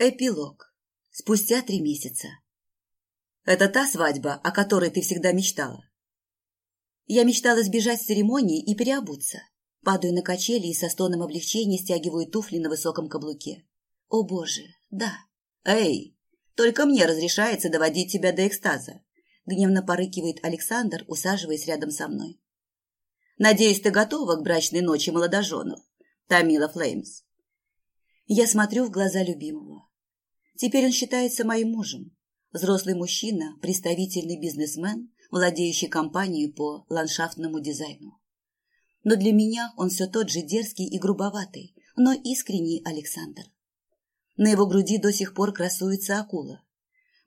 Эпилог. Спустя три месяца. Это та свадьба, о которой ты всегда мечтала. Я мечтала сбежать с церемонии и переобуться. Падаю на качели и со стоном облегчения стягиваю туфли на высоком каблуке. О боже, да. Эй, только мне разрешается доводить тебя до экстаза. Гневно порыкивает Александр, усаживаясь рядом со мной. Надеюсь, ты готова к брачной ночи молодоженов. Тамила Флеймс. Я смотрю в глаза любимого. Теперь он считается моим мужем. Взрослый мужчина, представительный бизнесмен, владеющий компанией по ландшафтному дизайну. Но для меня он все тот же дерзкий и грубоватый, но искренний Александр. На его груди до сих пор красуется акула.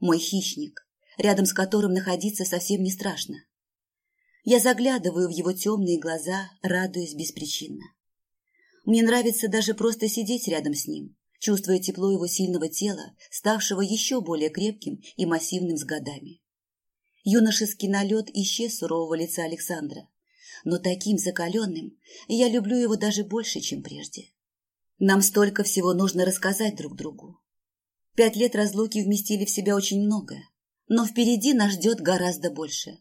Мой хищник, рядом с которым находиться совсем не страшно. Я заглядываю в его темные глаза, радуясь беспричинно. Мне нравится даже просто сидеть рядом с ним, чувствуя тепло его сильного тела, ставшего еще более крепким и массивным с годами. Юношеский налет исчез сурового лица Александра, но таким закаленным я люблю его даже больше, чем прежде. Нам столько всего нужно рассказать друг другу. Пять лет разлуки вместили в себя очень многое, но впереди нас ждет гораздо больше.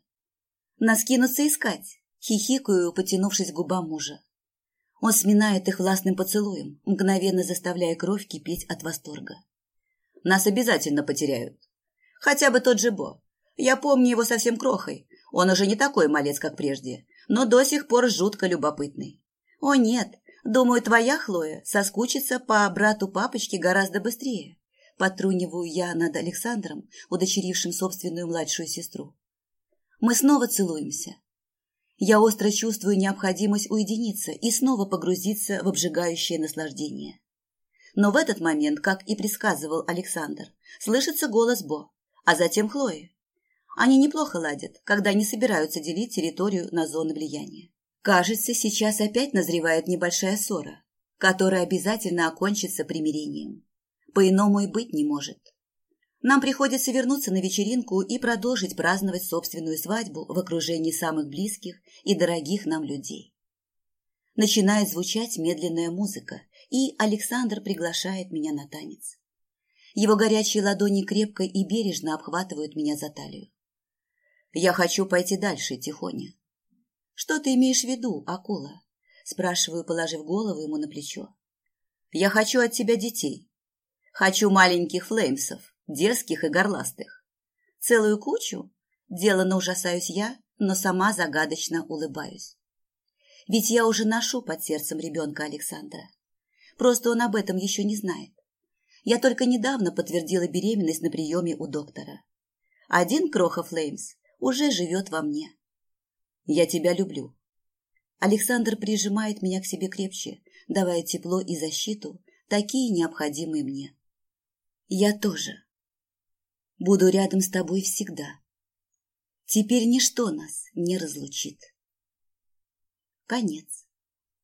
Нас кинутся искать, хихикаю, потянувшись к губам мужа. Он сминает их властным поцелуем, мгновенно заставляя кровь кипеть от восторга. Нас обязательно потеряют. Хотя бы тот же Бо. Я помню его совсем крохой. Он уже не такой малец, как прежде, но до сих пор жутко любопытный. О нет, думаю, твоя Хлоя соскучится по брату папочки гораздо быстрее. Потруниваю я над Александром, удочерившим собственную младшую сестру. Мы снова целуемся, я остро чувствую необходимость уединиться и снова погрузиться в обжигающее наслаждение. Но в этот момент, как и предсказывал Александр, слышится голос Бо, а затем Хлои. Они неплохо ладят, когда не собираются делить территорию на зоны влияния. Кажется, сейчас опять назревает небольшая ссора, которая обязательно окончится примирением. По-иному и быть не может. Нам приходится вернуться на вечеринку и продолжить праздновать собственную свадьбу в окружении самых близких и дорогих нам людей. Начинает звучать медленная музыка, и Александр приглашает меня на танец. Его горячие ладони крепко и бережно обхватывают меня за талию. Я хочу пойти дальше, Тихоня. Что ты имеешь в виду, акула? Спрашиваю, положив голову ему на плечо. Я хочу от тебя детей. Хочу маленьких флеймсов дерзких и горластых. Целую кучу? Делано ужасаюсь я, но сама загадочно улыбаюсь. Ведь я уже ношу под сердцем ребенка Александра. Просто он об этом еще не знает. Я только недавно подтвердила беременность на приеме у доктора. Один Кроха Флеймс уже живет во мне. Я тебя люблю. Александр прижимает меня к себе крепче, давая тепло и защиту, такие необходимые мне. Я тоже. Буду рядом с тобой всегда. Теперь ничто нас не разлучит. Конец.